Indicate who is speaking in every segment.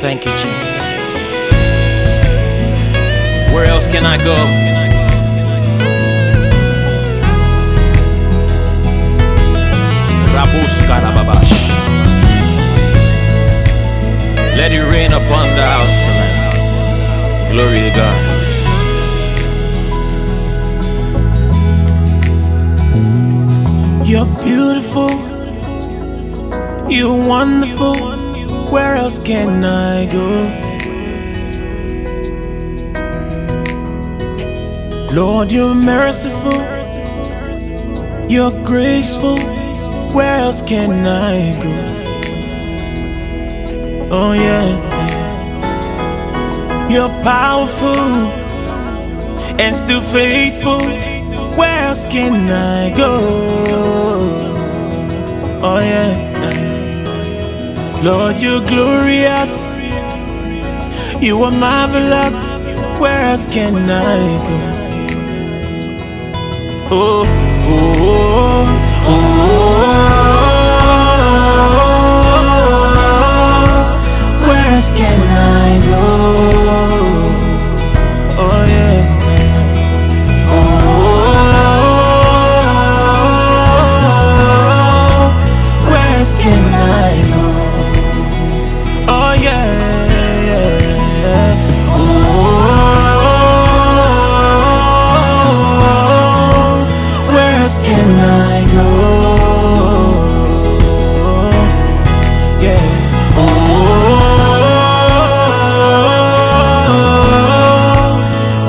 Speaker 1: Thank you, Jesus. Where else can I go? Let it rain upon the house tonight. Glory to God.
Speaker 2: You're beautiful. You're wonderful. Where else can I go? Lord, you're merciful. You're graceful. Where else can I go? Oh, yeah. You're powerful and still faithful. Where else can I go? Lord, you're glorious. You are marvelous. Where else can I go? Oh, else can I go? Yeah. Oh,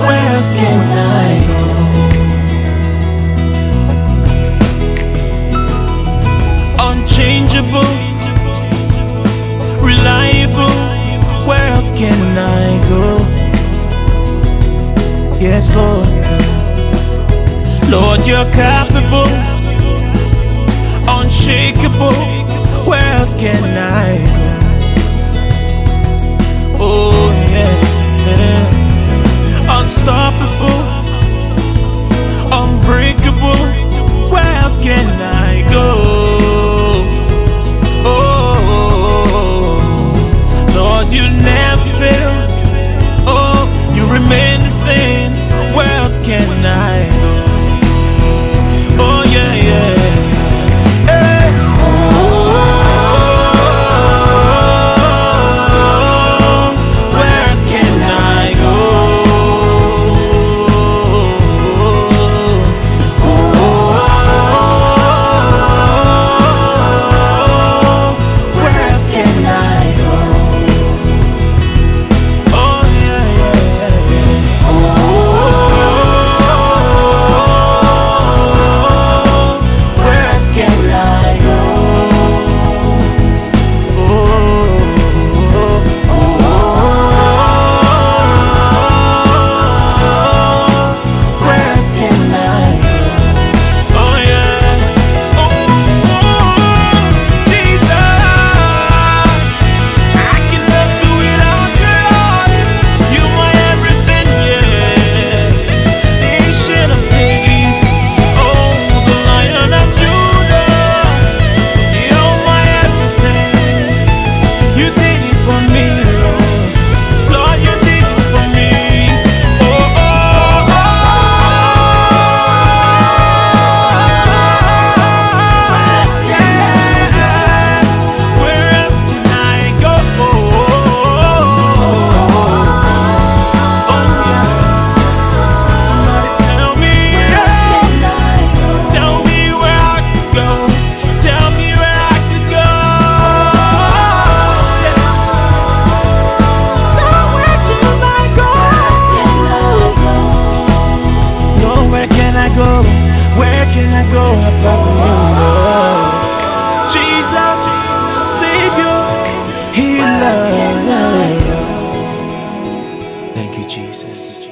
Speaker 2: where else can I go? unchangeable, reliable. Where else can I go? Yes, Lord. Lord, you're capable, unshakable. Where else can I go? Oh, yeah. yeah. Unstoppable, unbreakable. Where else can I go? Oh, Lord, you never fail. Oh, you remain the same. Where else can I Jesus.